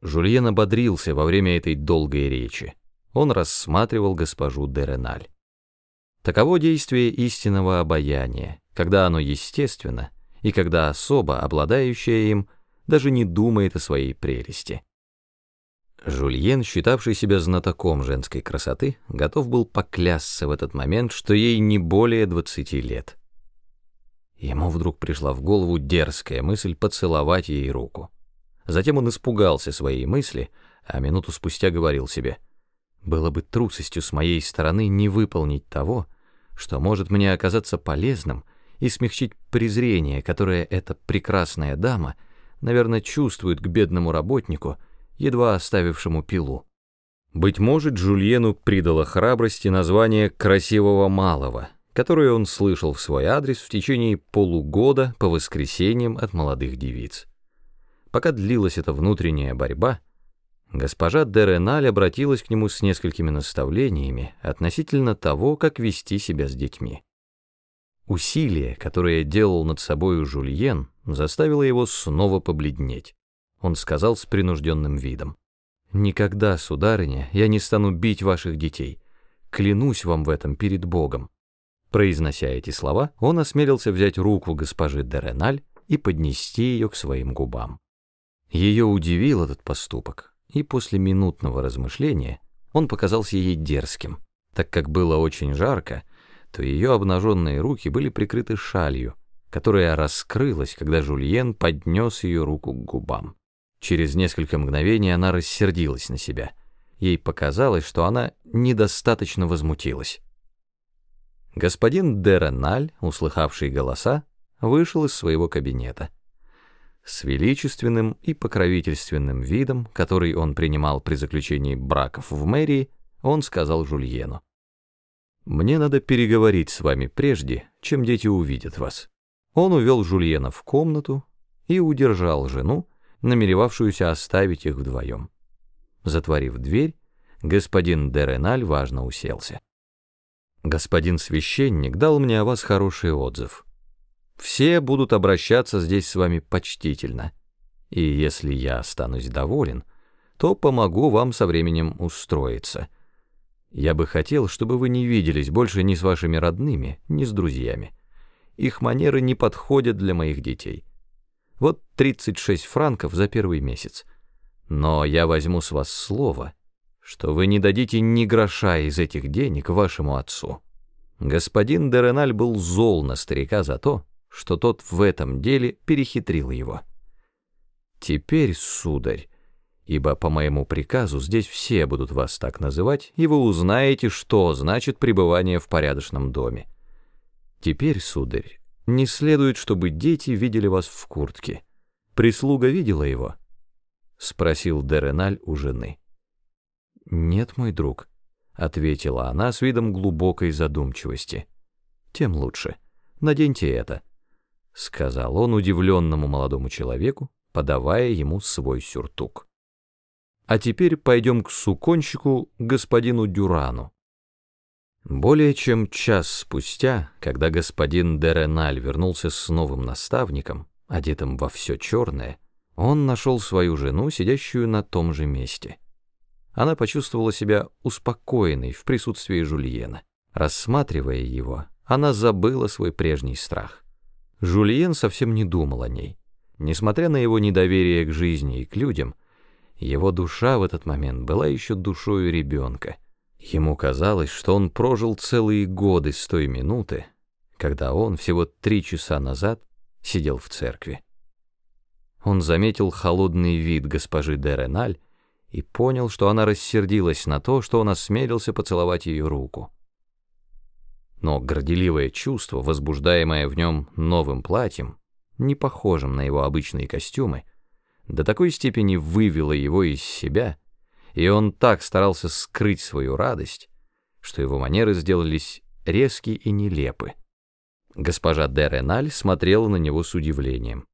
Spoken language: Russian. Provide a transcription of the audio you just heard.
Жульен ободрился во время этой долгой речи. Он рассматривал госпожу де Реналь. Таково действие истинного обаяния, когда оно естественно, и когда особа, обладающая им, даже не думает о своей прелести. Жульен, считавший себя знатоком женской красоты, готов был поклясться в этот момент, что ей не более двадцати лет. Ему вдруг пришла в голову дерзкая мысль поцеловать ей руку. Затем он испугался своей мысли, а минуту спустя говорил себе, «Было бы трусостью с моей стороны не выполнить того, что может мне оказаться полезным и смягчить презрение, которое эта прекрасная дама, наверное, чувствует к бедному работнику, едва оставившему пилу». Быть может, Жульену придало храбрости название «красивого малого», которую он слышал в свой адрес в течение полугода по воскресеньям от молодых девиц. Пока длилась эта внутренняя борьба, госпожа Дереналь обратилась к нему с несколькими наставлениями относительно того, как вести себя с детьми. Усилие, которое делал над собою Жульен, заставило его снова побледнеть. Он сказал с принужденным видом. «Никогда, сударыня, я не стану бить ваших детей. Клянусь вам в этом перед Богом». Произнося эти слова, он осмелился взять руку госпожи Дереналь и поднести ее к своим губам. Ее удивил этот поступок, и после минутного размышления он показался ей дерзким. Так как было очень жарко, то ее обнаженные руки были прикрыты шалью, которая раскрылась, когда Жульен поднес ее руку к губам. Через несколько мгновений она рассердилась на себя. Ей показалось, что она недостаточно возмутилась. Господин Дереналь, услыхавший голоса, вышел из своего кабинета. С величественным и покровительственным видом, который он принимал при заключении браков в мэрии, он сказал Жульену. «Мне надо переговорить с вами прежде, чем дети увидят вас». Он увел Жульена в комнату и удержал жену, намеревавшуюся оставить их вдвоем. Затворив дверь, господин Дереналь важно уселся. Господин священник дал мне о вас хороший отзыв. Все будут обращаться здесь с вами почтительно. И если я останусь доволен, то помогу вам со временем устроиться. Я бы хотел, чтобы вы не виделись больше ни с вашими родными, ни с друзьями. Их манеры не подходят для моих детей. Вот 36 франков за первый месяц. Но я возьму с вас слово — что вы не дадите ни гроша из этих денег вашему отцу. Господин Дереналь был зол на старика за то, что тот в этом деле перехитрил его. Теперь, сударь, ибо по моему приказу здесь все будут вас так называть, и вы узнаете, что значит пребывание в порядочном доме. Теперь, сударь, не следует, чтобы дети видели вас в куртке. Прислуга видела его? — спросил Дереналь у жены. «Нет, мой друг», — ответила она с видом глубокой задумчивости. «Тем лучше. Наденьте это», — сказал он удивленному молодому человеку, подавая ему свой сюртук. «А теперь пойдем к суконщику, господину Дюрану». Более чем час спустя, когда господин Дереналь вернулся с новым наставником, одетым во все черное, он нашел свою жену, сидящую на том же месте — она почувствовала себя успокоенной в присутствии Жульена. Рассматривая его, она забыла свой прежний страх. Жульен совсем не думал о ней. Несмотря на его недоверие к жизни и к людям, его душа в этот момент была еще душою ребенка. Ему казалось, что он прожил целые годы с той минуты, когда он всего три часа назад сидел в церкви. Он заметил холодный вид госпожи де Реналь и понял, что она рассердилась на то, что он осмелился поцеловать ее руку. Но горделивое чувство, возбуждаемое в нем новым платьем, не похожим на его обычные костюмы, до такой степени вывело его из себя, и он так старался скрыть свою радость, что его манеры сделались резки и нелепы. Госпожа де Реналь смотрела на него с удивлением.